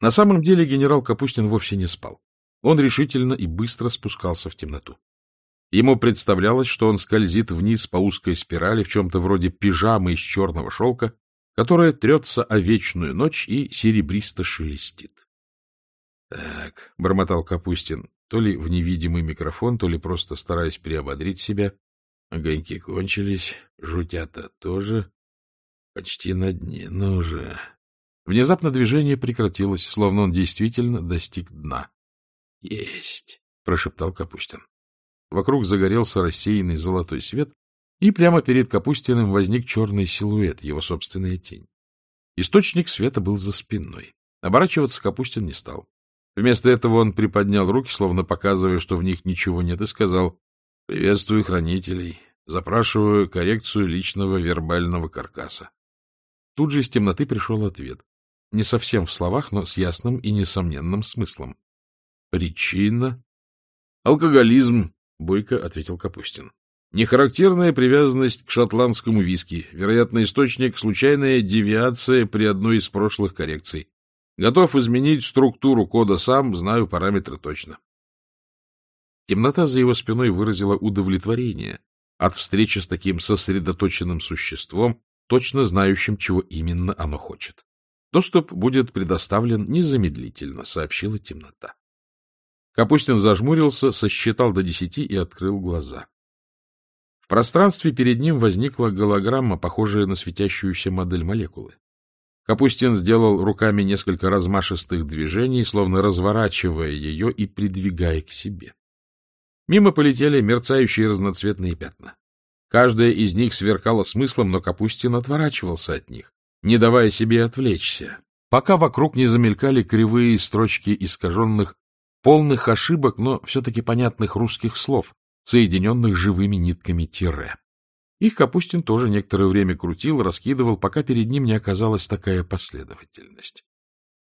На самом деле генерал Капустин вовсе не спал. Он решительно и быстро спускался в темноту. Ему представлялось, что он скользит вниз по узкой спирали в чем-то вроде пижамы из черного шелка, которая трется о вечную ночь и серебристо шелестит. — Так, — бормотал Капустин, то ли в невидимый микрофон, то ли просто стараясь приободрить себя. Огоньки кончились, жутята тоже. Почти на дне, ну же. Внезапно движение прекратилось, словно он действительно достиг дна. — Есть, — прошептал Капустин. Вокруг загорелся рассеянный золотой свет, и прямо перед Капустиным возник черный силуэт, его собственная тень. Источник света был за спиной. Оборачиваться Капустин не стал. Вместо этого он приподнял руки, словно показывая, что в них ничего нет, и сказал «Приветствую хранителей, запрашиваю коррекцию личного вербального каркаса». Тут же из темноты пришел ответ. Не совсем в словах, но с ясным и несомненным смыслом. Причина? Алкоголизм, бойко ответил Капустин. Нехарактерная привязанность к шотландскому виски. Вероятно, источник — случайная девиация при одной из прошлых коррекций. Готов изменить структуру кода сам, знаю параметры точно. Темнота за его спиной выразила удовлетворение от встречи с таким сосредоточенным существом, точно знающим, чего именно оно хочет. Доступ будет предоставлен незамедлительно, сообщила темнота. Капустин зажмурился, сосчитал до десяти и открыл глаза. В пространстве перед ним возникла голограмма, похожая на светящуюся модель молекулы. Капустин сделал руками несколько размашистых движений, словно разворачивая ее и придвигая к себе. Мимо полетели мерцающие разноцветные пятна. Каждая из них сверкала смыслом, но Капустин отворачивался от них не давая себе отвлечься, пока вокруг не замелькали кривые строчки искаженных, полных ошибок, но все-таки понятных русских слов, соединенных живыми нитками тире. Их Капустин тоже некоторое время крутил, раскидывал, пока перед ним не оказалась такая последовательность.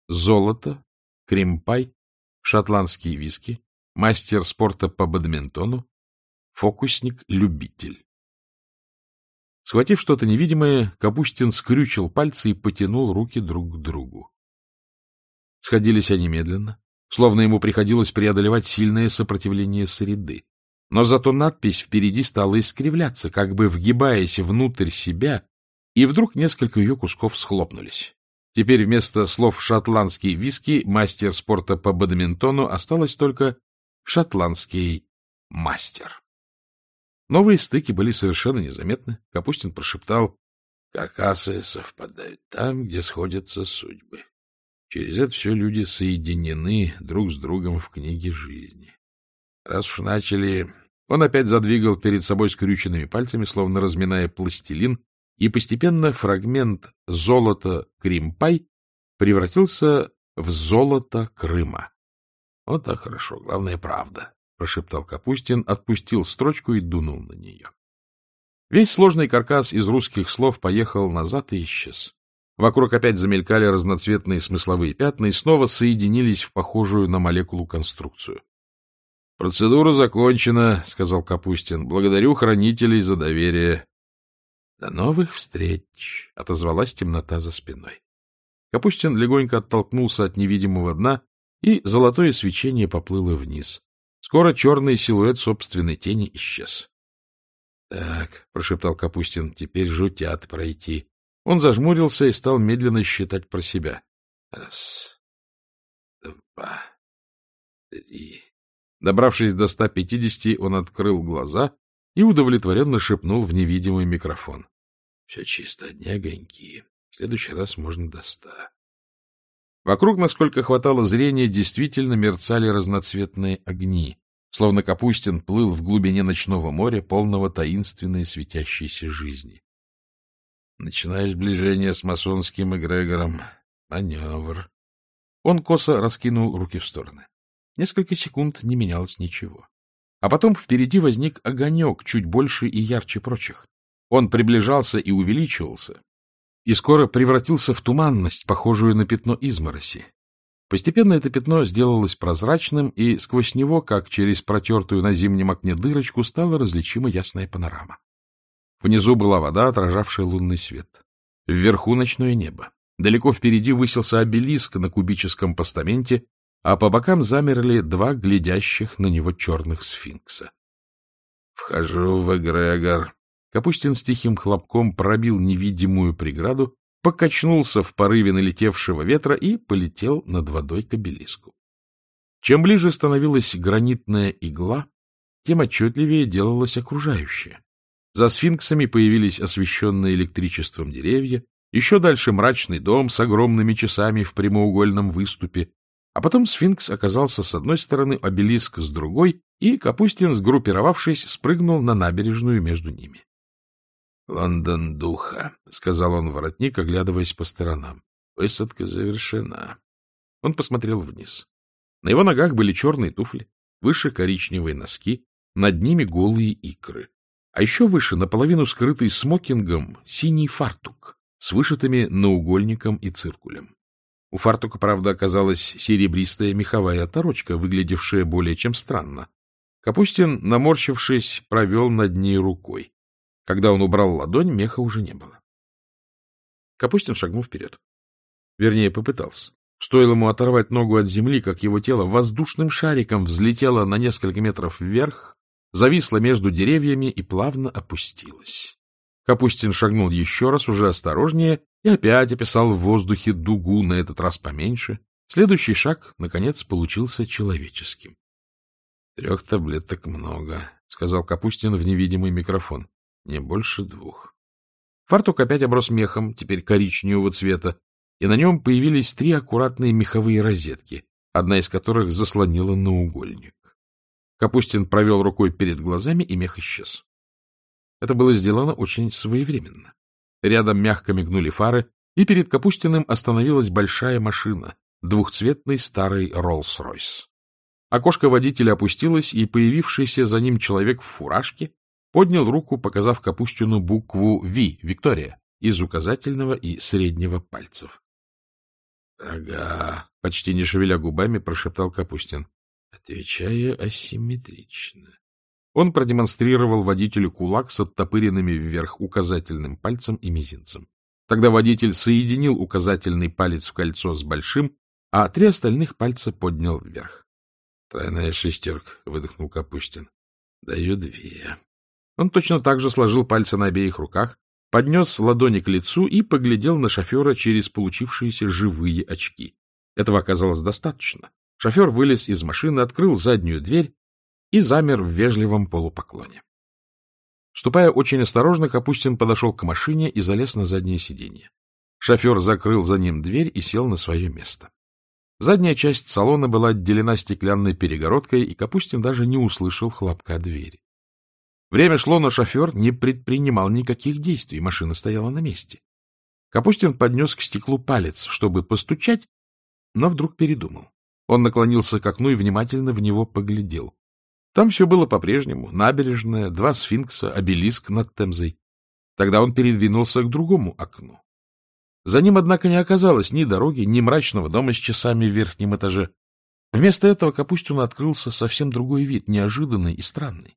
Золото, кремпай, шотландские виски, мастер спорта по бадминтону, фокусник-любитель. Схватив что-то невидимое, Капустин скрючил пальцы и потянул руки друг к другу. Сходились они медленно, словно ему приходилось преодолевать сильное сопротивление среды. Но зато надпись впереди стала искривляться, как бы вгибаясь внутрь себя, и вдруг несколько ее кусков схлопнулись. Теперь вместо слов «шотландский виски» мастер спорта по бадминтону осталось только «шотландский мастер». Новые стыки были совершенно незаметны. Капустин прошептал, каркасы совпадают там, где сходятся судьбы. Через это все люди соединены друг с другом в книге жизни. Раз уж начали... Он опять задвигал перед собой скрюченными пальцами, словно разминая пластилин, и постепенно фрагмент золота Кримпай превратился в золото Крыма. Вот так хорошо, главное — правда. — прошептал Капустин, отпустил строчку и дунул на нее. Весь сложный каркас из русских слов поехал назад и исчез. Вокруг опять замелькали разноцветные смысловые пятна и снова соединились в похожую на молекулу конструкцию. — Процедура закончена, — сказал Капустин. — Благодарю хранителей за доверие. — До новых встреч, — отозвалась темнота за спиной. Капустин легонько оттолкнулся от невидимого дна, и золотое свечение поплыло вниз. Скоро черный силуэт собственной тени исчез. — Так, — прошептал Капустин, — теперь жутят пройти. Он зажмурился и стал медленно считать про себя. Раз, два, три. Добравшись до ста пятидесяти, он открыл глаза и удовлетворенно шепнул в невидимый микрофон. — Все чисто, одни огоньки. В следующий раз можно до ста. Вокруг, насколько хватало зрения, действительно мерцали разноцветные огни, словно Капустин плыл в глубине ночного моря, полного таинственной светящейся жизни. Начиная сближение с масонским эгрегором. Маневр. Он косо раскинул руки в стороны. Несколько секунд не менялось ничего. А потом впереди возник огонек, чуть больше и ярче прочих. Он приближался и увеличивался, и скоро превратился в туманность, похожую на пятно измороси. Постепенно это пятно сделалось прозрачным, и сквозь него, как через протертую на зимнем окне дырочку, стала различима ясная панорама. Внизу была вода, отражавшая лунный свет. Вверху ночное небо. Далеко впереди высился обелиск на кубическом постаменте, а по бокам замерли два глядящих на него черных сфинкса. — Вхожу в эгрегор. Капустин с тихим хлопком пробил невидимую преграду, покачнулся в порыве налетевшего ветра и полетел над водой к обелиску. Чем ближе становилась гранитная игла, тем отчетливее делалось окружающее. За сфинксами появились освещенные электричеством деревья, еще дальше мрачный дом с огромными часами в прямоугольном выступе, а потом сфинкс оказался с одной стороны, обелиск с другой, и Капустин, сгруппировавшись, спрыгнул на набережную между ними. — Лондон духа, — сказал он воротник, оглядываясь по сторонам. Высадка завершена. Он посмотрел вниз. На его ногах были черные туфли, выше коричневые носки, над ними голые икры. А еще выше, наполовину скрытый смокингом, синий фартук с вышитыми наугольником и циркулем. У фартука, правда, оказалась серебристая меховая оторочка, выглядевшая более чем странно. Капустин, наморщившись, провел над ней рукой. Когда он убрал ладонь, меха уже не было. Капустин шагнул вперед. Вернее, попытался. Стоило ему оторвать ногу от земли, как его тело воздушным шариком взлетело на несколько метров вверх, зависло между деревьями и плавно опустилось. Капустин шагнул еще раз, уже осторожнее, и опять описал в воздухе дугу, на этот раз поменьше. Следующий шаг, наконец, получился человеческим. — Трех таблеток много, — сказал Капустин в невидимый микрофон. — Не больше двух. Фартук опять оброс мехом, теперь коричневого цвета, и на нем появились три аккуратные меховые розетки, одна из которых заслонила наугольник. Капустин провел рукой перед глазами, и мех исчез. Это было сделано очень своевременно. Рядом мягко мигнули фары, и перед Капустиным остановилась большая машина, двухцветный старый Роллс-Ройс. Окошко водителя опустилось, и появившийся за ним человек в фуражке поднял руку, показав Капустину букву «Ви» — «Виктория» из указательного и среднего пальцев. — Ага, — почти не шевеля губами, прошептал Капустин. — Отвечаю асимметрично. Он продемонстрировал водителю кулак с оттопыренными вверх указательным пальцем и мизинцем. Тогда водитель соединил указательный палец в кольцо с большим, а три остальных пальца поднял вверх. — Тройная шестерка, — выдохнул Капустин. — Даю две. Он точно так же сложил пальцы на обеих руках, поднес ладони к лицу и поглядел на шофера через получившиеся живые очки. Этого оказалось достаточно. Шофер вылез из машины, открыл заднюю дверь и замер в вежливом полупоклоне. Ступая очень осторожно, Капустин подошел к машине и залез на заднее сиденье. Шофер закрыл за ним дверь и сел на свое место. Задняя часть салона была отделена стеклянной перегородкой, и Капустин даже не услышал хлопка двери. Время шло, но шофер не предпринимал никаких действий, машина стояла на месте. Капустин поднес к стеклу палец, чтобы постучать, но вдруг передумал. Он наклонился к окну и внимательно в него поглядел. Там все было по-прежнему. Набережная, два сфинкса, обелиск над Темзой. Тогда он передвинулся к другому окну. За ним, однако, не оказалось ни дороги, ни мрачного дома с часами в верхнем этаже. Вместо этого Капустину открылся совсем другой вид, неожиданный и странный.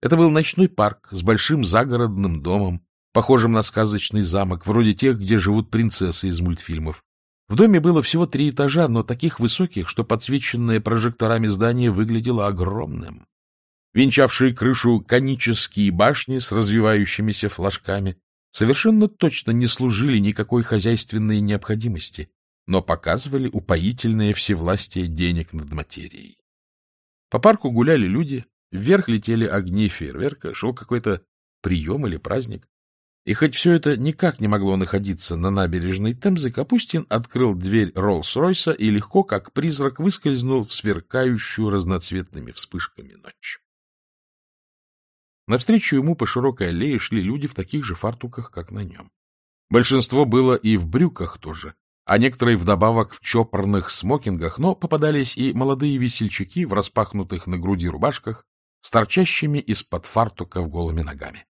Это был ночной парк с большим загородным домом, похожим на сказочный замок, вроде тех, где живут принцессы из мультфильмов. В доме было всего три этажа, но таких высоких, что подсвеченное прожекторами здание выглядело огромным. Венчавшие крышу конические башни с развивающимися флажками совершенно точно не служили никакой хозяйственной необходимости, но показывали упоительное всевластие денег над материей. По парку гуляли люди, вверх летели огни фейерверка, шел какой-то прием или праздник. И хоть все это никак не могло находиться на набережной Темзы, Капустин открыл дверь Роллс-Ройса и легко, как призрак, выскользнул в сверкающую разноцветными вспышками ночь. Навстречу ему по широкой аллее шли люди в таких же фартуках, как на нем. Большинство было и в брюках тоже, а некоторые вдобавок в чопорных смокингах, но попадались и молодые весельчаки в распахнутых на груди рубашках с торчащими из-под фартуков голыми ногами.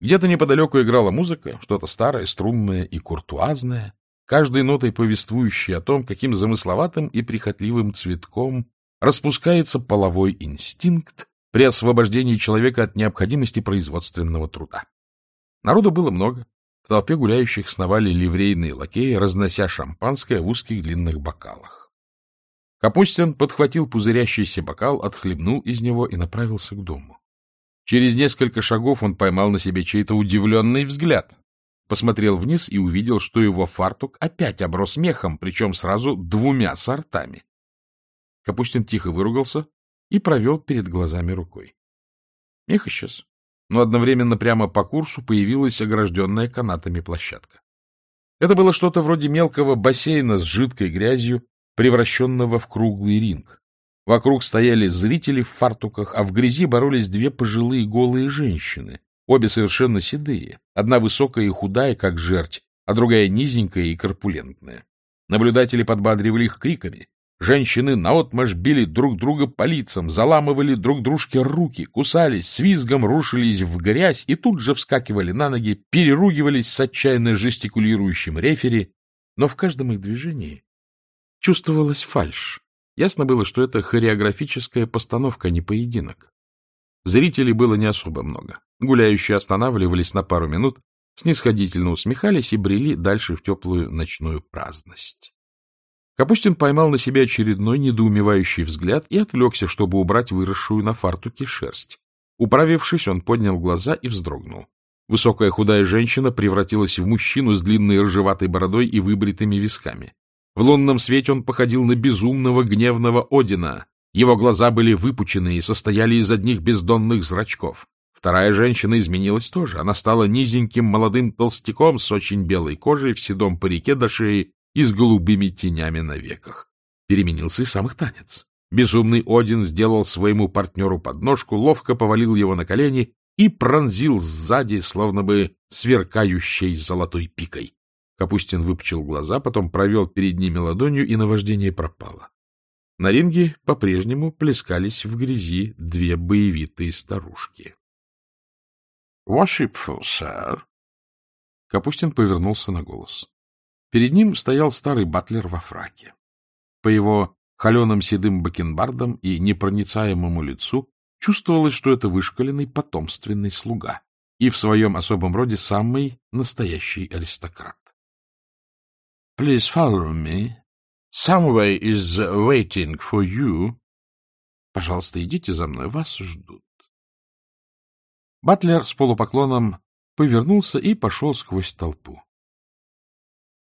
Где-то неподалеку играла музыка, что-то старое, струнное и куртуазное, каждой нотой повествующей о том, каким замысловатым и прихотливым цветком распускается половой инстинкт при освобождении человека от необходимости производственного труда. Народу было много, В толпе гуляющих сновали ливрейные лакеи, разнося шампанское в узких длинных бокалах. Капустин подхватил пузырящийся бокал, отхлебнул из него и направился к дому. Через несколько шагов он поймал на себе чей-то удивленный взгляд. Посмотрел вниз и увидел, что его фартук опять оброс мехом, причем сразу двумя сортами. Капустин тихо выругался и провел перед глазами рукой. Мех исчез но одновременно прямо по курсу появилась огражденная канатами площадка. Это было что-то вроде мелкого бассейна с жидкой грязью, превращенного в круглый ринг. Вокруг стояли зрители в фартуках, а в грязи боролись две пожилые голые женщины, обе совершенно седые, одна высокая и худая, как жерть, а другая низенькая и корпулентная. Наблюдатели подбадривали их криками, Женщины наотмашь били друг друга по лицам, заламывали друг дружке руки, кусались, с визгом рушились в грязь и тут же вскакивали на ноги, переругивались с отчаянно жестикулирующим рефери, но в каждом их движении чувствовалась фальшь. Ясно было, что это хореографическая постановка, а не поединок. Зрителей было не особо много. Гуляющие останавливались на пару минут, снисходительно усмехались и брели дальше в теплую ночную праздность. Капустин поймал на себе очередной недоумевающий взгляд и отвлекся, чтобы убрать выросшую на фартуке шерсть. Управившись, он поднял глаза и вздрогнул. Высокая худая женщина превратилась в мужчину с длинной ржеватой бородой и выбритыми висками. В лунном свете он походил на безумного гневного Одина. Его глаза были выпучены и состояли из одних бездонных зрачков. Вторая женщина изменилась тоже. Она стала низеньким молодым толстяком с очень белой кожей в седом парике до шеи и с голубыми тенями на веках. Переменился и сам их танец. Безумный Один сделал своему партнеру подножку, ловко повалил его на колени и пронзил сзади, словно бы сверкающей золотой пикой. Капустин выпучил глаза, потом провел перед ними ладонью, и наваждение пропало. На ринге по-прежнему плескались в грязи две боевитые старушки. — Worshipful, sir. Капустин повернулся на голос. Перед ним стоял старый батлер во фраке. По его холеным седым бакенбардам и непроницаемому лицу чувствовалось, что это вышкаленный потомственный слуга и в своем особом роде самый настоящий аристократ. — Please follow me. Somewhere is waiting for you. Пожалуйста, идите за мной, вас ждут. Батлер с полупоклоном повернулся и пошел сквозь толпу.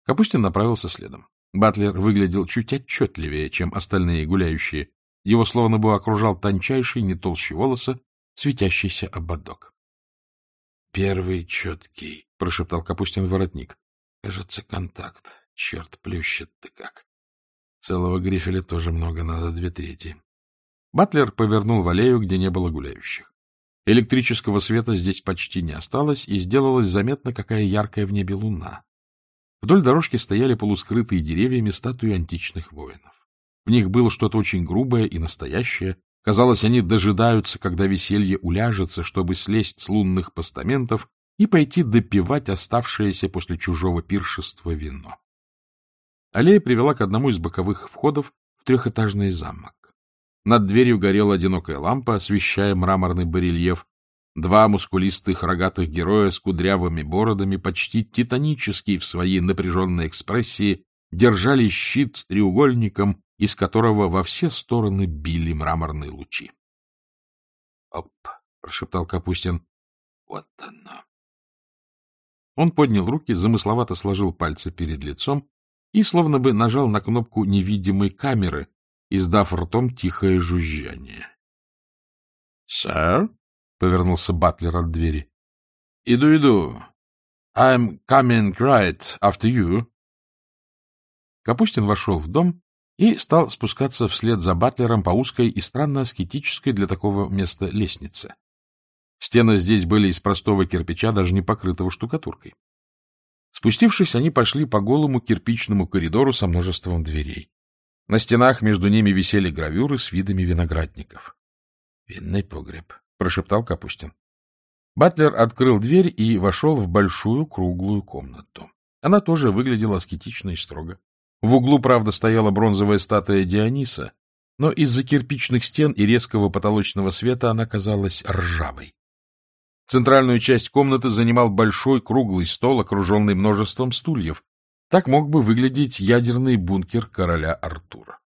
Капустин направился следом. Батлер выглядел чуть отчетливее, чем остальные гуляющие. Его словно бы окружал тончайший, не толще волоса, светящийся ободок. — Первый четкий, — прошептал Капустин воротник. — Кажется, контакт. Черт, плющит-то как. Целого грифеля тоже много, надо две трети. Батлер повернул в аллею, где не было гуляющих. Электрического света здесь почти не осталось, и сделалось заметно, какая яркая в небе луна. Вдоль дорожки стояли полускрытые деревьями статуи античных воинов. В них было что-то очень грубое и настоящее. Казалось, они дожидаются, когда веселье уляжется, чтобы слезть с лунных постаментов и пойти допивать оставшееся после чужого пиршества вино. Аллея привела к одному из боковых входов в трехэтажный замок. Над дверью горела одинокая лампа, освещая мраморный барельеф, Два мускулистых рогатых героя с кудрявыми бородами, почти титанические в своей напряженной экспрессии, держали щит с треугольником, из которого во все стороны били мраморные лучи. — Оп! — прошептал Капустин. — Вот оно! Он поднял руки, замысловато сложил пальцы перед лицом и словно бы нажал на кнопку невидимой камеры, издав ртом тихое жужжание. — Сэр? — повернулся Батлер от двери. — Иду, иду. I'm coming right after you. Капустин вошел в дом и стал спускаться вслед за Батлером по узкой и странно аскетической для такого места лестнице. Стены здесь были из простого кирпича, даже не покрытого штукатуркой. Спустившись, они пошли по голому кирпичному коридору со множеством дверей. На стенах между ними висели гравюры с видами виноградников. — Винный погреб, — прошептал Капустин. Батлер открыл дверь и вошел в большую круглую комнату. Она тоже выглядела аскетично и строго. В углу, правда, стояла бронзовая статуя Диониса, но из-за кирпичных стен и резкого потолочного света она казалась ржавой. Центральную часть комнаты занимал большой круглый стол, окруженный множеством стульев. Так мог бы выглядеть ядерный бункер короля Артура.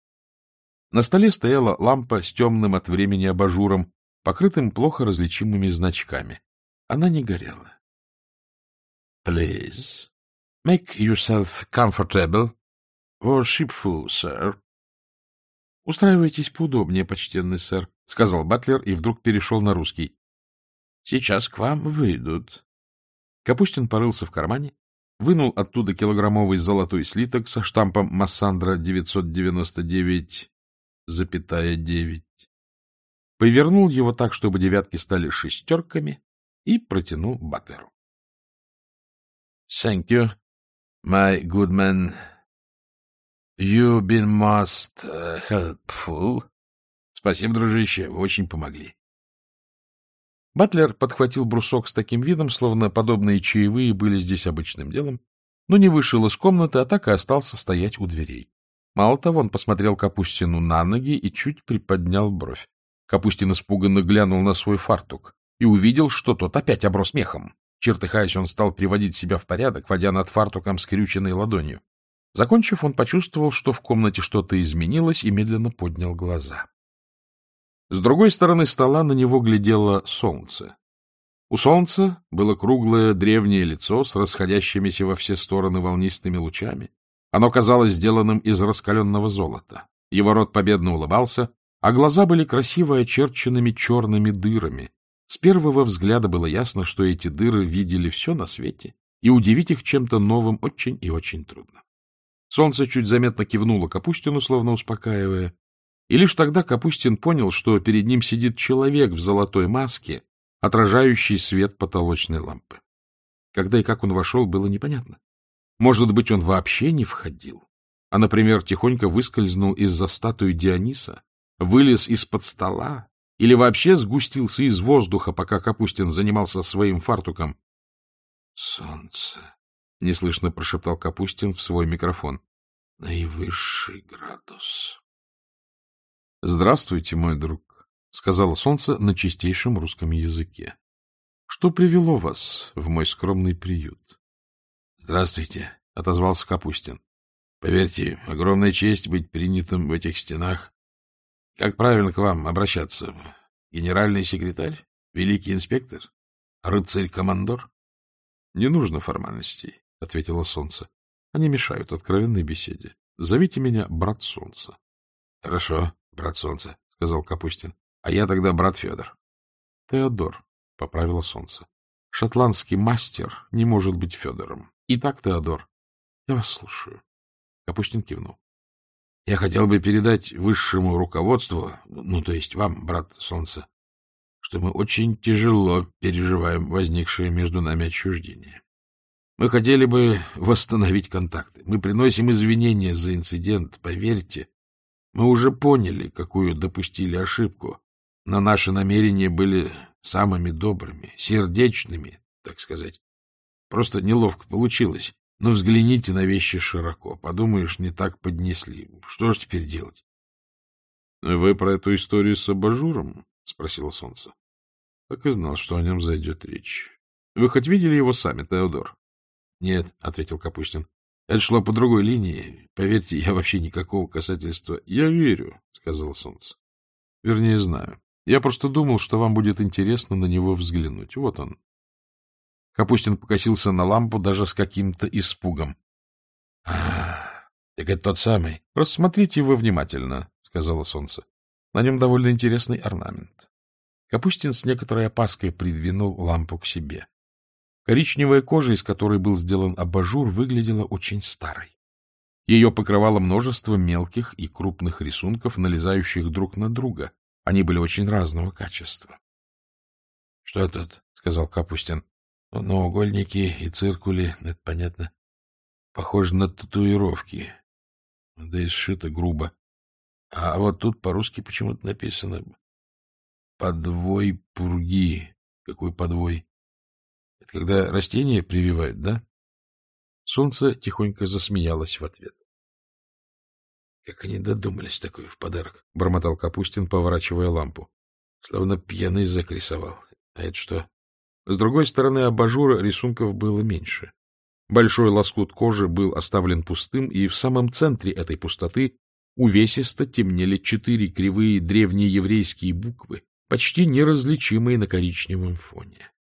На столе стояла лампа с темным от времени абажуром, покрытым плохо различимыми значками. Она не горела. — Please, make yourself comfortable. Worshipful, sir. — Устраивайтесь поудобнее, почтенный сэр, — сказал Батлер и вдруг перешел на русский. — Сейчас к вам выйдут. Капустин порылся в кармане, вынул оттуда килограммовый золотой слиток со штампом Массандра 999,9, повернул его так, чтобы девятки стали шестерками, и протянул Батлеру. — Thank you, my good man. You've been most uh, helpful. Спасибо, дружище, вы очень помогли. Батлер подхватил брусок с таким видом, словно подобные чаевые были здесь обычным делом, но не вышел из комнаты, а так и остался стоять у дверей. Мало того, он посмотрел Капустину на ноги и чуть приподнял бровь. Капустин испуганно глянул на свой фартук и увидел, что тот опять оброс мехом. Чертыхаясь, он стал приводить себя в порядок, водя над фартуком скрюченной ладонью. Закончив, он почувствовал, что в комнате что-то изменилось, и медленно поднял глаза. С другой стороны стола на него глядело солнце. У солнца было круглое древнее лицо с расходящимися во все стороны волнистыми лучами. Оно казалось сделанным из раскаленного золота. Его рот победно улыбался, а глаза были красиво очерченными черными дырами. С первого взгляда было ясно, что эти дыры видели все на свете, и удивить их чем-то новым очень и очень трудно. Солнце чуть заметно кивнуло Капустину, словно успокаивая, и лишь тогда Капустин понял, что перед ним сидит человек в золотой маске, отражающий свет потолочной лампы. Когда и как он вошел, было непонятно. Может быть, он вообще не входил, а, например, тихонько выскользнул из-за статуи Диониса, вылез из-под стола или вообще сгустился из воздуха, пока Капустин занимался своим фартуком. — Солнце! — неслышно прошептал Капустин в свой микрофон. — Наивысший градус. — Здравствуйте, мой друг, — сказала солнце на чистейшем русском языке. — Что привело вас в мой скромный приют? — Здравствуйте, — отозвался Капустин. — Поверьте, огромная честь быть принятым в этих стенах. Как правильно к вам обращаться? Генеральный секретарь? Великий инспектор? Рыцарь-командор? — Не нужно формальностей, — ответило солнце. — Они мешают откровенной беседе. Зовите меня брат солнца. — Хорошо, — Брат Солнце, — сказал Капустин. — А я тогда брат Федор. — Теодор, — поправило Солнце. — Шотландский мастер не может быть Федором. Итак, Теодор, я вас слушаю. Капустин кивнул. — Я хотел бы передать высшему руководству, ну, то есть вам, брат Солнце, что мы очень тяжело переживаем возникшее между нами отчуждение. Мы хотели бы восстановить контакты. Мы приносим извинения за инцидент, поверьте. Мы уже поняли, какую допустили ошибку, но наши намерения были самыми добрыми, сердечными, так сказать. Просто неловко получилось. Но взгляните на вещи широко. Подумаешь, не так поднесли. Что ж теперь делать? — Вы про эту историю с абажуром? — спросило солнце. — Так и знал, что о нем зайдет речь. — Вы хоть видели его сами, Теодор? — Нет, — ответил Капустин. Это шло по другой линии. Поверьте, я вообще никакого касательства... — Я верю, — сказал солнце. — Вернее, знаю. Я просто думал, что вам будет интересно на него взглянуть. Вот он. Капустин покосился на лампу даже с каким-то испугом. — А, так это тот самый. — Рассмотрите его внимательно, — сказала солнце. На нем довольно интересный орнамент. Капустин с некоторой опаской придвинул лампу к себе. Коричневая кожа, из которой был сделан абажур, выглядела очень старой. Ее покрывало множество мелких и крупных рисунков, налезающих друг на друга. Они были очень разного качества. — Что тут? — сказал Капустин. — Наугольники и циркули, это понятно. Похоже на татуировки. Да и сшито грубо. А вот тут по-русски почему-то написано «подвой пурги». Какой подвой? Это когда растения прививают, да? Солнце тихонько засмеялось в ответ. — Как они додумались такое в подарок? — бормотал Капустин, поворачивая лампу. Словно пьяный зак рисовал. А это что? С другой стороны абажура рисунков было меньше. Большой лоскут кожи был оставлен пустым, и в самом центре этой пустоты увесисто темнели четыре кривые древнееврейские буквы, почти неразличимые на коричневом фоне.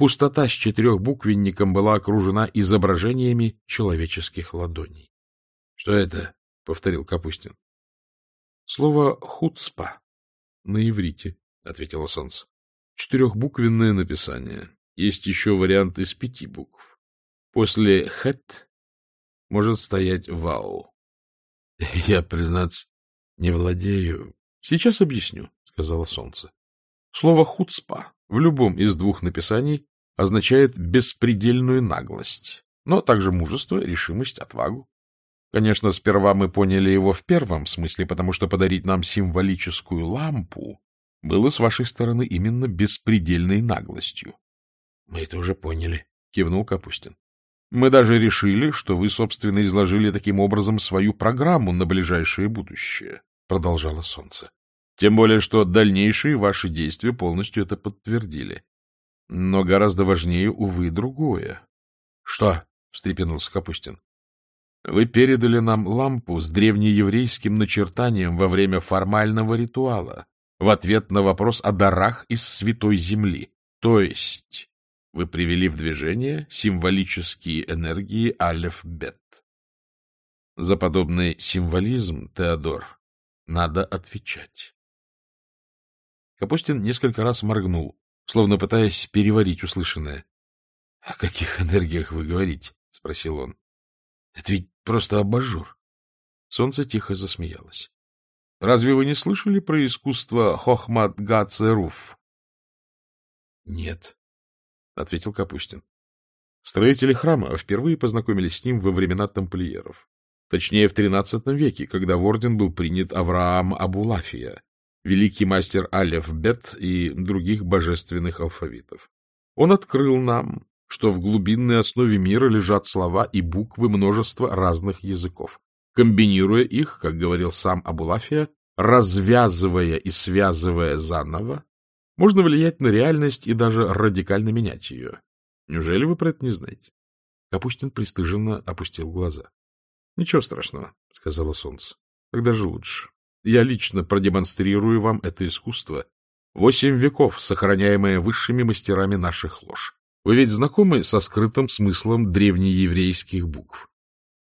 Пустота с четырехбуквенником была окружена изображениями человеческих ладоней. — Что это? — повторил Капустин. — Слово «хуцпа» на иврите, — ответило солнце. — Четырехбуквенное написание. Есть еще вариант из пяти букв. После «хэт» может стоять «вау». — Я, признаться, не владею. — Сейчас объясню, — сказала солнце. Слово «хуцпа» в любом из двух написаний означает беспредельную наглость, но также мужество, решимость, отвагу. Конечно, сперва мы поняли его в первом смысле, потому что подарить нам символическую лампу было с вашей стороны именно беспредельной наглостью. — Мы это уже поняли, — кивнул Капустин. — Мы даже решили, что вы, собственно, изложили таким образом свою программу на ближайшее будущее, — продолжало Солнце. Тем более, что дальнейшие ваши действия полностью это подтвердили. Но гораздо важнее, увы, другое. — Что? — встрепенулся Капустин. — Вы передали нам лампу с древнееврейским начертанием во время формального ритуала в ответ на вопрос о дарах из Святой Земли. То есть вы привели в движение символические энергии Алеф-Бет. За подобный символизм, Теодор, надо отвечать. Капустин несколько раз моргнул, словно пытаясь переварить услышанное. — О каких энергиях вы говорите? — спросил он. — Это ведь просто абажур. Солнце тихо засмеялось. — Разве вы не слышали про искусство Хохмат Гацеруф? — Нет, — ответил Капустин. Строители храма впервые познакомились с ним во времена тамплиеров. Точнее, в XIII веке, когда в орден был принят Авраам Абулафия, великий мастер Алеф-Бет и других божественных алфавитов. Он открыл нам, что в глубинной основе мира лежат слова и буквы множества разных языков. Комбинируя их, как говорил сам Абулафия, развязывая и связывая заново, можно влиять на реальность и даже радикально менять ее. Неужели вы про это не знаете? Капустин пристыженно опустил глаза. — Ничего страшного, — сказала солнце. — Тогда же лучше. Я лично продемонстрирую вам это искусство. Восемь веков, сохраняемое высшими мастерами наших лож. Вы ведь знакомы со скрытым смыслом древнееврейских букв?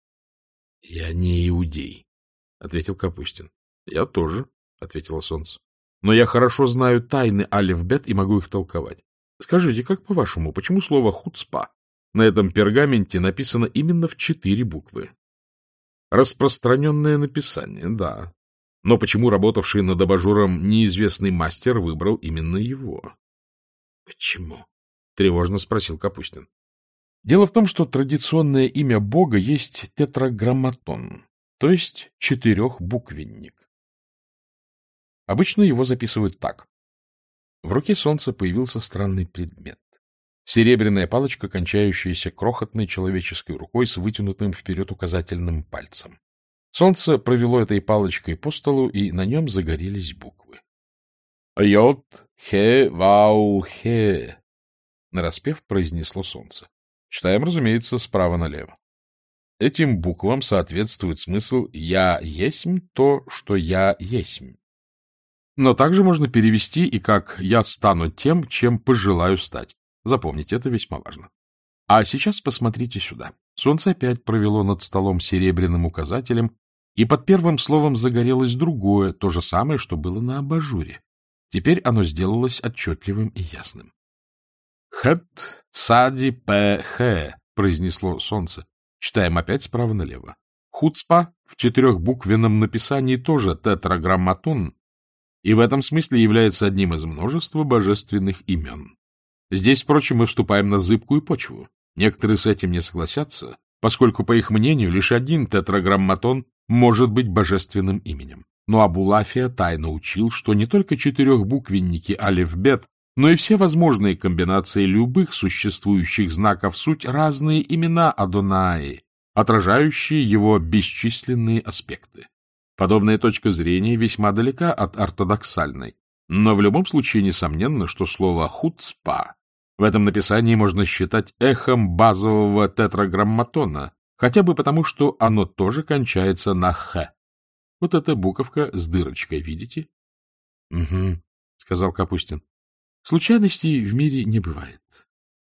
— Я не иудей, — ответил Капустин. — Я тоже, — ответило солнце. — Но я хорошо знаю тайны алифбет и могу их толковать. Скажите, как по-вашему, почему слово «хуцпа» на этом пергаменте написано именно в четыре буквы? Распространенное написание, да, но почему работавший над абажуром неизвестный мастер выбрал именно его? — Почему? — тревожно спросил Капустин. Дело в том, что традиционное имя Бога есть тетраграмматон, то есть четырехбуквенник. Обычно его записывают так. В руке солнца появился странный предмет. Серебряная палочка, кончающаяся крохотной человеческой рукой с вытянутым вперед указательным пальцем. Солнце провело этой палочкой по столу, и на нем загорелись буквы. «Йод, хе, вау, хе», — нараспев произнесло солнце. Читаем, разумеется, справа налево. Этим буквам соответствует смысл «я есмь то, что я есмь». Но также можно перевести и как «я стану тем, чем пожелаю стать». Запомните, это весьма важно. А сейчас посмотрите сюда. Солнце опять провело над столом серебряным указателем, и под первым словом загорелось другое, то же самое, что было на абажуре. Теперь оно сделалось отчетливым и ясным. «Хэт цади пэ хэ», — произнесло солнце. Читаем опять справа налево. Хуцпа в четырехбуквенном написании тоже тетраграмматон, и в этом смысле является одним из множества божественных имен. Здесь, впрочем, мы вступаем на зыбкую почву. Некоторые с этим не согласятся, поскольку, по их мнению, лишь один тетраграмматон может быть божественным именем. Но Абулафия тайно учил, что не только четырехбуквенники алифбет, но и все возможные комбинации любых существующих знаков суть разные имена Адонаи, отражающие его бесчисленные аспекты. Подобная точка зрения весьма далека от ортодоксальной, но в любом случае несомненно, что слово «хуцпа» В этом написании можно считать эхом базового тетраграмматона, хотя бы потому, что оно тоже кончается на «х». Вот эта буковка с дырочкой, видите? — Угу, — сказал Капустин. — Случайностей в мире не бывает.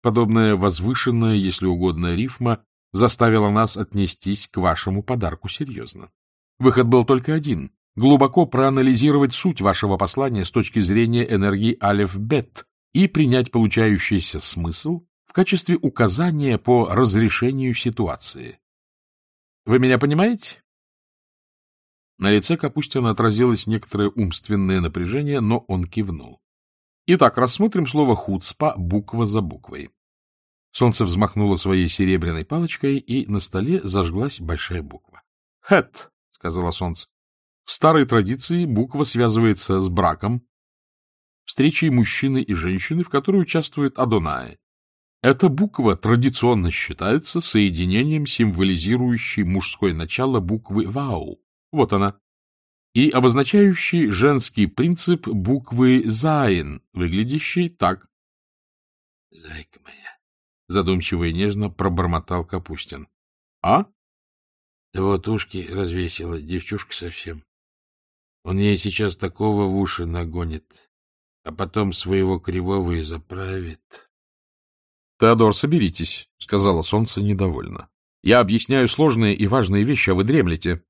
Подобная возвышенная, если угодно, рифма заставила нас отнестись к вашему подарку серьезно. Выход был только один — глубоко проанализировать суть вашего послания с точки зрения энергии Алеф-Бет и принять получающийся смысл в качестве указания по разрешению ситуации. Вы меня понимаете? На лице Капустина отразилось некоторое умственное напряжение, но он кивнул. Итак, рассмотрим слово «хуцпа» буква за буквой. Солнце взмахнуло своей серебряной палочкой, и на столе зажглась большая буква. «Хэт», — сказала солнце. В старой традиции буква связывается с браком, встречей мужчины и женщины, в которой участвует Адонай. Эта буква традиционно считается соединением, символизирующей мужское начало буквы «вау», вот она. И обозначающий женский принцип буквы «зайн», выглядящий так. — Зайка моя, — задумчиво и нежно пробормотал Капустин. — А? — Да вот ушки развесила, девчушка совсем. Он ей сейчас такого в уши нагонит, а потом своего кривого и заправит. — Теодор, соберитесь, — сказала солнце недовольно. — Я объясняю сложные и важные вещи, а вы дремлете.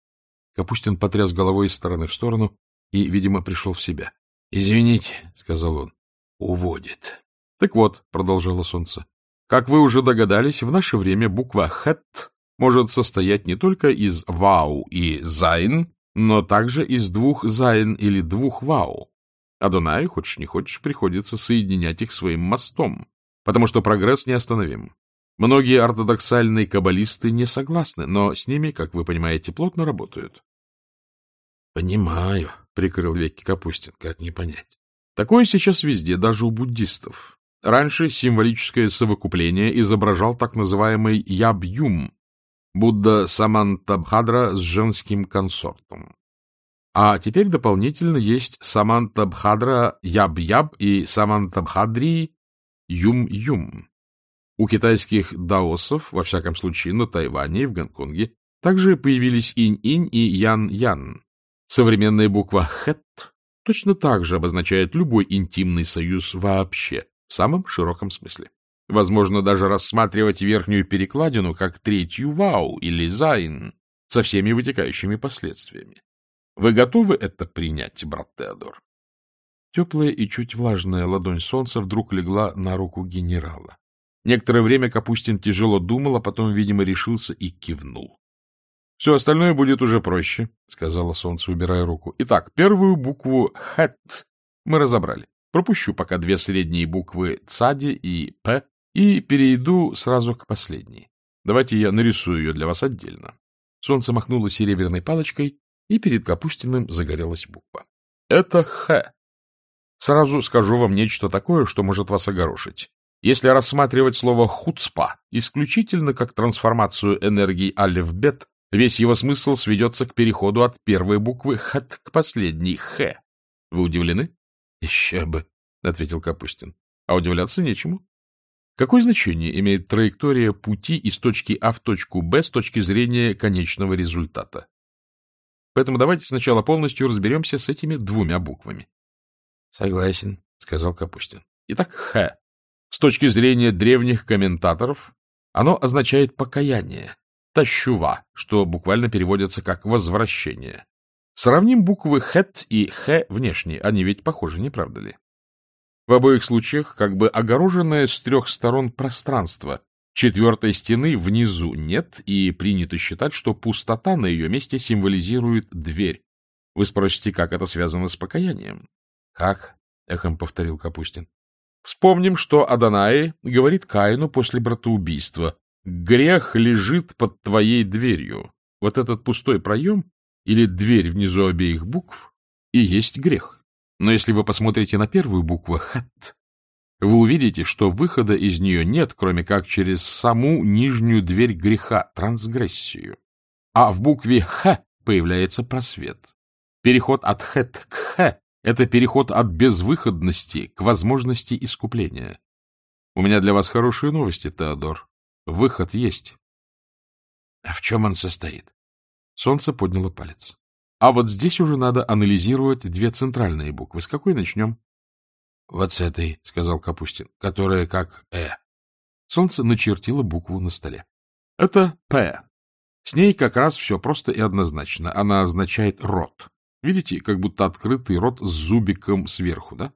Капустин потряс головой из стороны в сторону и, видимо, пришел в себя. — Извините, — сказал он, — уводит. — Так вот, — продолжало солнце, — как вы уже догадались, в наше время буква «хэт» может состоять не только из «вау» и «зайн», но также из двух «зайн» или двух «вау». Адонаю, хочешь не хочешь, приходится соединять их своим мостом, потому что прогресс неостановим. Многие ортодоксальные каббалисты не согласны, но с ними, как вы понимаете, плотно работают. Понимаю, — прикрыл веки Капустин, — как не понять. Такое сейчас везде, даже у буддистов. Раньше символическое совокупление изображал так называемый яб-юм, Будда Самантабхадра с женским консортом. А теперь дополнительно есть Самантабхадра Яб-Яб и Самантабхадри Юм-Юм. У китайских даосов, во всяком случае на Тайване и в Гонконге, также появились инь-инь и ян-ян. Современная буква «хэт» точно так же обозначает любой интимный союз вообще, в самом широком смысле. Возможно даже рассматривать верхнюю перекладину как третью «вау» или «зайн» со всеми вытекающими последствиями. Вы готовы это принять, брат Теодор? Теплая и чуть влажная ладонь солнца вдруг легла на руку генерала. Некоторое время Капустин тяжело думал, а потом, видимо, решился и кивнул. — Все остальное будет уже проще, — сказала солнце, убирая руку. — Итак, первую букву «хэт» мы разобрали. Пропущу пока две средние буквы «цади» и «п» и перейду сразу к последней. Давайте я нарисую ее для вас отдельно. Солнце махнуло серебряной палочкой, и перед Капустиным загорелась буква. Это «х». Сразу скажу вам нечто такое, что может вас огорошить. Если рассматривать слово «хуцпа» исключительно как трансформацию энергии алиф-бет, Весь его смысл сведется к переходу от первой буквы «хат» к последней «х». Вы удивлены? — Еще бы, — ответил Капустин. — А удивляться нечему. Какое значение имеет траектория пути из точки А в точку Б с точки зрения конечного результата? Поэтому давайте сначала полностью разберемся с этими двумя буквами. — Согласен, — сказал Капустин. Итак, «х». С точки зрения древних комментаторов, оно означает покаяние, тащува, что буквально переводится как «возвращение». Сравним буквы «хэт» и «хэ» внешне, они ведь похожи, не правда ли? В обоих случаях как бы огороженное с трех сторон пространство, четвертой стены внизу нет, и принято считать, что пустота на ее месте символизирует дверь. Вы спросите, как это связано с покаянием? — Как? — эхом повторил Капустин. — Вспомним, что Адонай говорит Каину после братоубийства. Грех лежит под твоей дверью. Вот этот пустой проем или дверь внизу обеих букв и есть грех. Но если вы посмотрите на первую букву «хат», вы увидите, что выхода из нее нет, кроме как через саму нижнюю дверь греха, трансгрессию. А в букве «х» появляется просвет. Переход от «хэт» к «х» — это переход от безвыходности к возможности искупления. У меня для вас хорошие новости, Теодор. Выход есть. — А в чем он состоит? Солнце подняло палец. А вот здесь уже надо анализировать две центральные буквы. С какой начнем? — Вот с этой, — сказал Капустин, — которая как «э». Солнце начертило букву на столе. Это «П». С ней как раз все просто и однозначно. Она означает «рот». Видите, как будто открытый рот с зубиком сверху, да?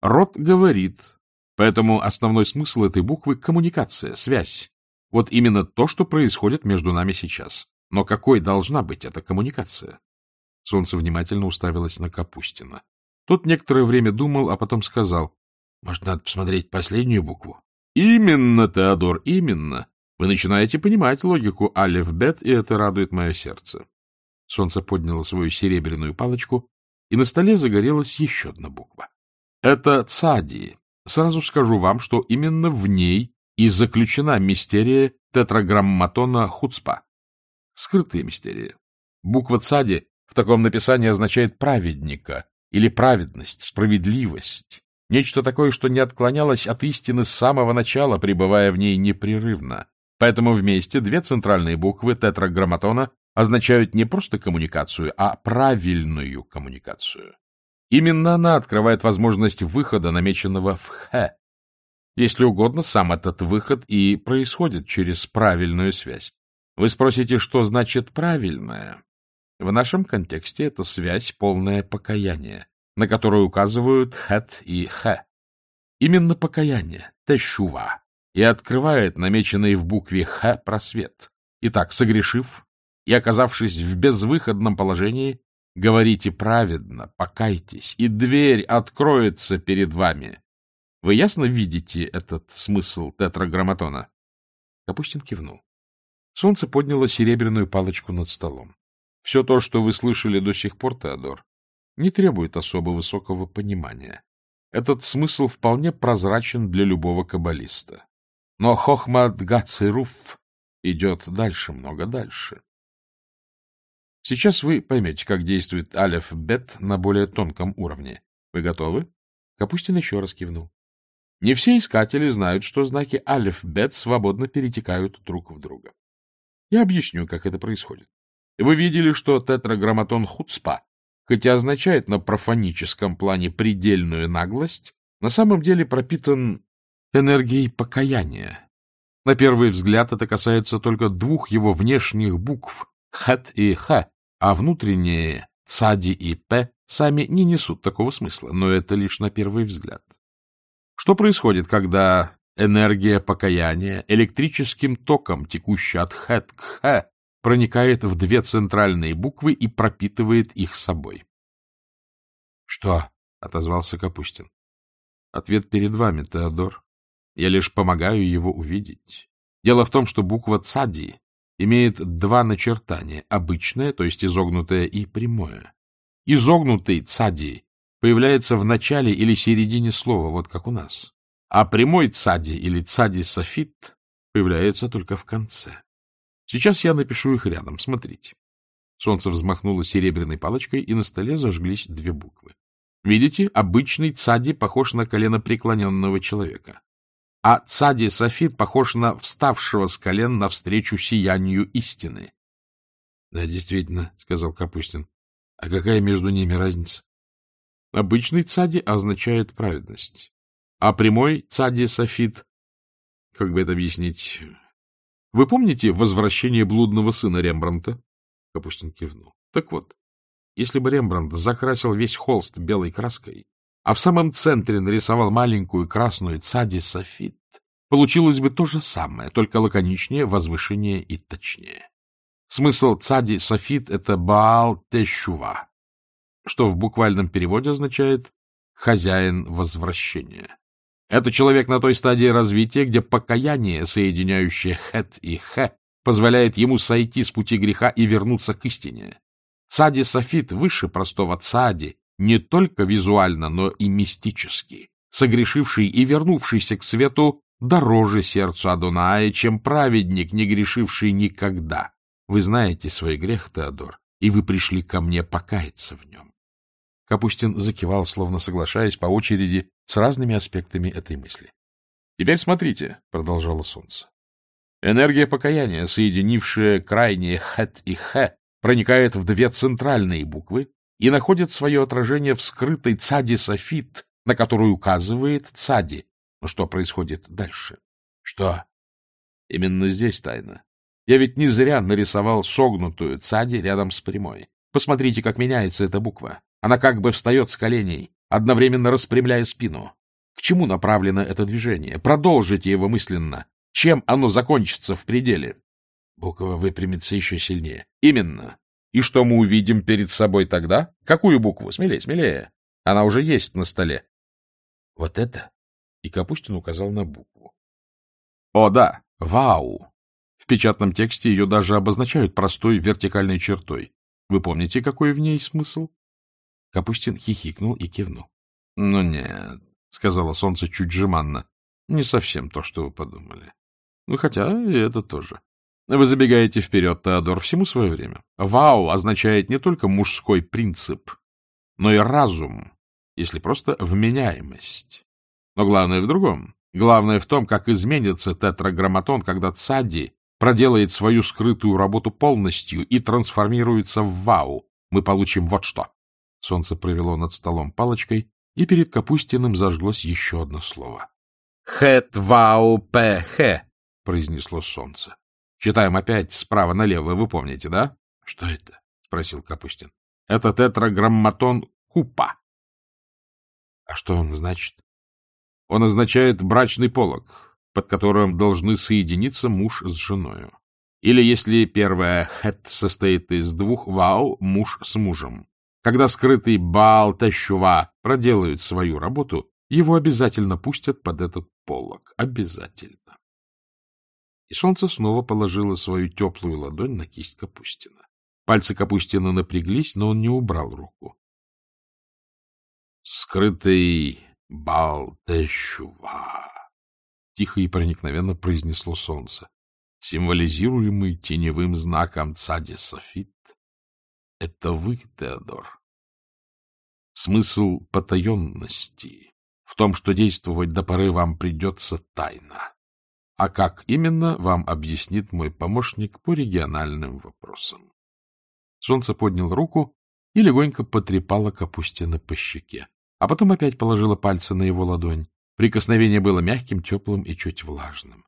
Рот говорит, поэтому основной смысл этой буквы — коммуникация, связь. Вот именно то, что происходит между нами сейчас. Но какой должна быть эта коммуникация? Солнце внимательно уставилось на Капустина. Тот некоторое время думал, а потом сказал, может, надо посмотреть последнюю букву? — Именно, Теодор, именно. Вы начинаете понимать логику алиф-бет, и это радует мое сердце. Солнце подняло свою серебряную палочку, и на столе загорелась еще одна буква. Это цади. Сразу скажу вам, что именно в ней и заключена мистерия тетраграмматона хуцпа. Скрытая мистерия. Буква цади в таком написании означает праведника или праведность, справедливость. Нечто такое, что не отклонялось от истины с самого начала, пребывая в ней непрерывно. Поэтому вместе две центральные буквы тетраграмматона означают не просто коммуникацию, а правильную коммуникацию. Именно она открывает возможность выхода, намеченного в «х». Если угодно, сам этот выход и происходит через правильную связь. Вы спросите, что значит «правильная»? В нашем контексте это связь, полное покаяние, на которую указывают «хэт» и «хэ». Именно покаяние, тещува, и открывает намеченный в букве «х» просвет. Итак, согрешив и оказавшись в безвыходном положении, говорите праведно, покайтесь, и дверь откроется перед вами. Вы ясно видите этот смысл тетраграмматона? Капустин кивнул. Солнце подняло серебряную палочку над столом. Все то, что вы слышали до сих пор, Теодор, не требует особо высокого понимания. Этот смысл вполне прозрачен для любого каббалиста. Но Хохмад Гацеруф идет дальше, много дальше. Сейчас вы поймете, как действует алеф-бет на более тонком уровне. Вы готовы? Капустин еще раз кивнул. Не все искатели знают, что знаки алеф-бет свободно перетекают друг в друга. Я объясню, как это происходит. Вы видели, что тетраграмматон хуцпа, хотя означает на профаническом плане предельную наглость, на самом деле пропитан энергией покаяния. На первый взгляд это касается только двух его внешних букв — хат и ха, а внутренние цади и п сами не несут такого смысла, но это лишь на первый взгляд. Что происходит, когда энергия покаяния электрическим током, текущая от хэт к хэ, проникает в две центральные буквы и пропитывает их собой? — Что? — отозвался Капустин. — Ответ перед вами, Теодор. Я лишь помогаю его увидеть. Дело в том, что буква «цади» имеет два начертания — обычное, то есть изогнутое, и прямое. Изогнутый цади появляется в начале или середине слова, вот как у нас. А прямой цади или цади-софит появляется только в конце. Сейчас я напишу их рядом, смотрите. Солнце взмахнуло серебряной палочкой, и на столе зажглись две буквы. Видите, обычный цади похож на колено преклоненного человека а цади Софит похож на вставшего с колен навстречу сиянию истины. — Да, действительно, — сказал Капустин. — А какая между ними разница? Обычный цади означает праведность, а прямой цади Софит, как бы это объяснить... Вы помните «Возвращение блудного сына» Рембранта? Капустин кивнул. Так вот, если бы Рембрандт закрасил весь холст белой краской, а в самом центре нарисовал маленькую красную цади софит, получилось бы то же самое, только лаконичнее, возвышеннее и точнее. Смысл цади софит — это Баал Тещува, что в буквальном переводе означает «хозяин возвращения». Это человек на той стадии развития, где покаяние, соединяющее хет и хе, позволяет ему сойти с пути греха и вернуться к истине. Цади Софит выше простого цади, не только визуально, но и мистически. Согрешивший и вернувшийся к свету дороже сердцу Адоная, чем праведник, не грешивший никогда. Вы знаете свой грех, Теодор, и вы пришли ко мне покаяться в нем. Капустин закивал, словно соглашаясь по очереди с разными аспектами этой мысли. — Теперь смотрите, — продолжало солнце. Энергия покаяния, соединившая крайние хэт и хэ, проникает в две центральные буквы и находит свое отражение в скрытой цаде софит, на которую указывает цади. Но что происходит дальше? Что? Именно здесь тайна. Я ведь не зря нарисовал согнутую цади рядом с прямой. Посмотрите, как меняется эта буква. Она как бы встает с коленей, одновременно распрямляя спину. К чему направлено это движение? Продолжите его мысленно. Чем оно закончится в пределе? Буква выпрямится еще сильнее. Именно. И что мы увидим перед собой тогда? Какую букву? Смелее, смелее. Она уже есть на столе. Вот это? И Капустин указал на букву. О, да, вау. В печатном тексте ее даже обозначают простой вертикальной чертой. Вы помните, какой в ней смысл? Капустин хихикнул и кивнул. — Ну нет, — сказала солнце чуть жеманно, — не совсем то, что вы подумали. Ну, хотя и это тоже. Вы забегаете вперед, Теодор, всему свое время. Вау означает не только мужской принцип, но и разум, если просто вменяемость. Но главное в другом. Главное в том, как изменится тетраграмматон, когда Цади проделает свою скрытую работу полностью и трансформируется в вау. Мы получим вот что. Солнце провело над столом палочкой, и перед Капустиным зажглось еще одно слово. — Хэт вау пэ хэ, — произнесло солнце. Читаем опять справа налево, вы помните, да? — Что это? — спросил Капустин. — Это тетраграмматон купа. — А что он значит? — Он означает брачный полог, под которым должны соединиться муж с женою. Или, если первое «хэт» состоит из двух «вау», муж с мужем. Когда скрытый Баал Тащува проделает свою работу, его обязательно пустят под этот полог. Обязательно и солнце снова положило свою теплую ладонь на кисть Капустина. Пальцы Капустина напряглись, но он не убрал руку. — Скрытый Балтещува! — тихо и проникновенно произнесло солнце, символизируемый теневым знаком Цади Софит. — Это вы, Теодор. Смысл потаенности в том, что действовать до поры вам придется тайно. А как именно, вам объяснит мой помощник по региональным вопросам. Солнце поднял руку и легонько потрепало Капустина по щеке, а потом опять положило пальцы на его ладонь. Прикосновение было мягким, теплым и чуть влажным.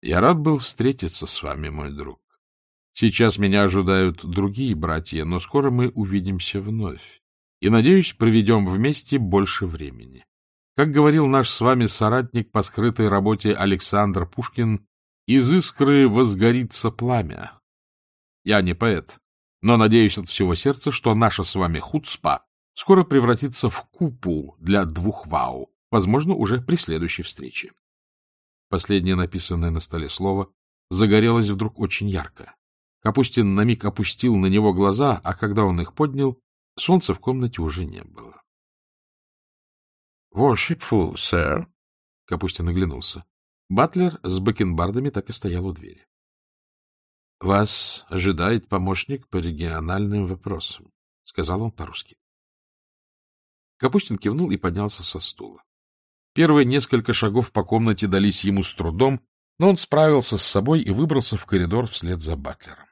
Я рад был встретиться с вами, мой друг. Сейчас меня ожидают другие братья, но скоро мы увидимся вновь. И, надеюсь, проведем вместе больше времени. Как говорил наш с вами соратник по скрытой работе Александр Пушкин, из искры возгорится пламя. Я не поэт, но надеюсь от всего сердца, что наша с вами хуцпа скоро превратится в купу для двух вау, возможно, уже при следующей встрече. Последнее написанное на столе слово загорелось вдруг очень ярко. Капустин на миг опустил на него глаза, а когда он их поднял, солнца в комнате уже не было. — Worshipful, sir. Капустин оглянулся. Батлер с бакенбардами так и стоял у двери. — Вас ожидает помощник по региональным вопросам, — сказал он по-русски. Капустин кивнул и поднялся со стула. Первые несколько шагов по комнате дались ему с трудом, но он справился с собой и выбрался в коридор вслед за Батлером.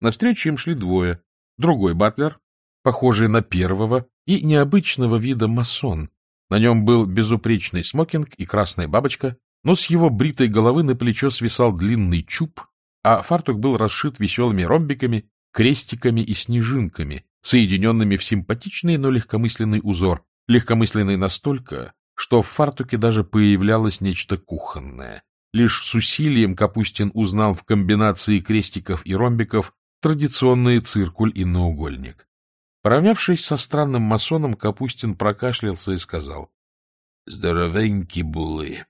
Навстречу им шли двое. Другой Батлер, похожий на первого, и необычного вида масон, на нем был безупречный смокинг и красная бабочка, но с его бритой головы на плечо свисал длинный чуб, а фартук был расшит веселыми ромбиками, крестиками и снежинками, соединенными в симпатичный, но легкомысленный узор, легкомысленный настолько, что в фартуке даже появлялось нечто кухонное. Лишь с усилием Капустин узнал в комбинации крестиков и ромбиков традиционный циркуль и наугольник. Поравнявшись со странным масоном, Капустин прокашлялся и сказал. — Здоровенький булы.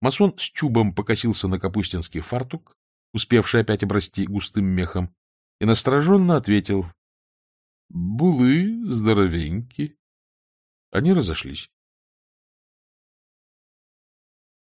Масон с чубом покосился на капустинский фартук, успевший опять обрасти густым мехом, и настороженно ответил. — Булы здоровенькие. Они разошлись.